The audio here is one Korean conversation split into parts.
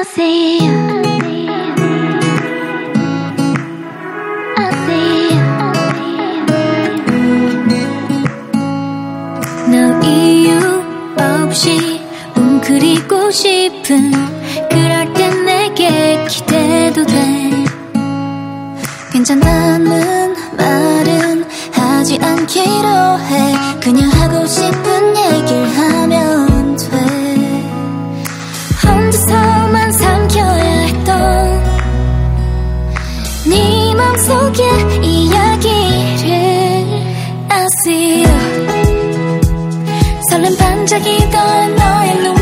I see you. 너 이유 없이 웅크리고 싶은 그럴 땐 내게 기대도 돼 괜찮다는 말은 하지 않기로 해 그냥 하고 싶은 얘기를 하면 마음속에 이야기를 I see you 설렘 반짝이던 너의 눈.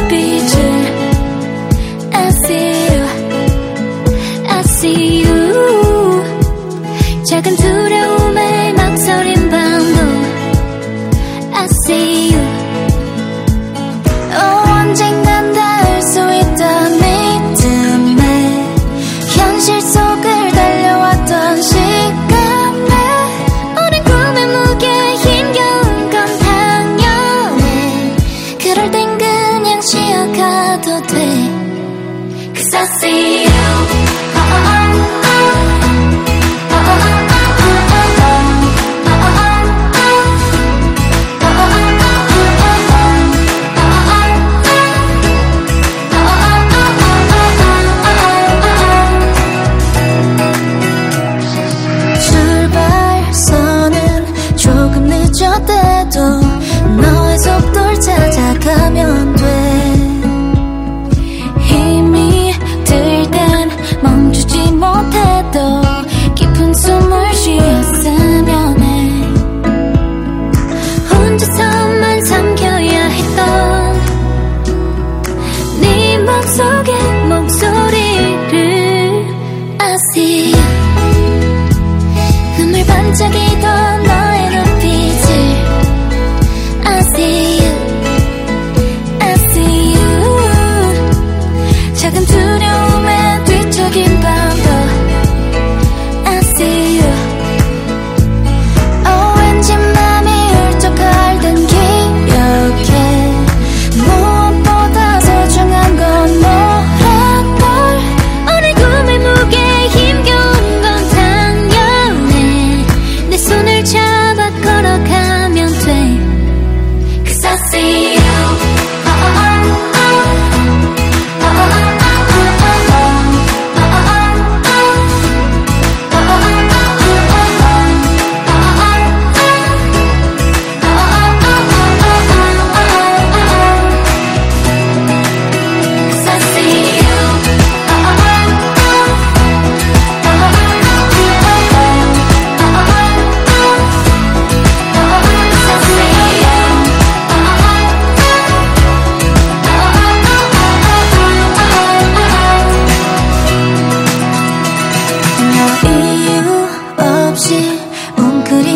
see 반짝이던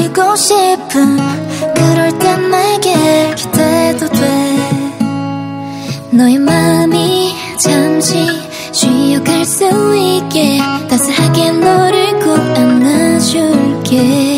보이고 싶은 그럴 땐 내게 기대도 돼. 너의 마음이 잠시 쉬어갈 수 있게 따스하게 너를 꼭 안아줄게.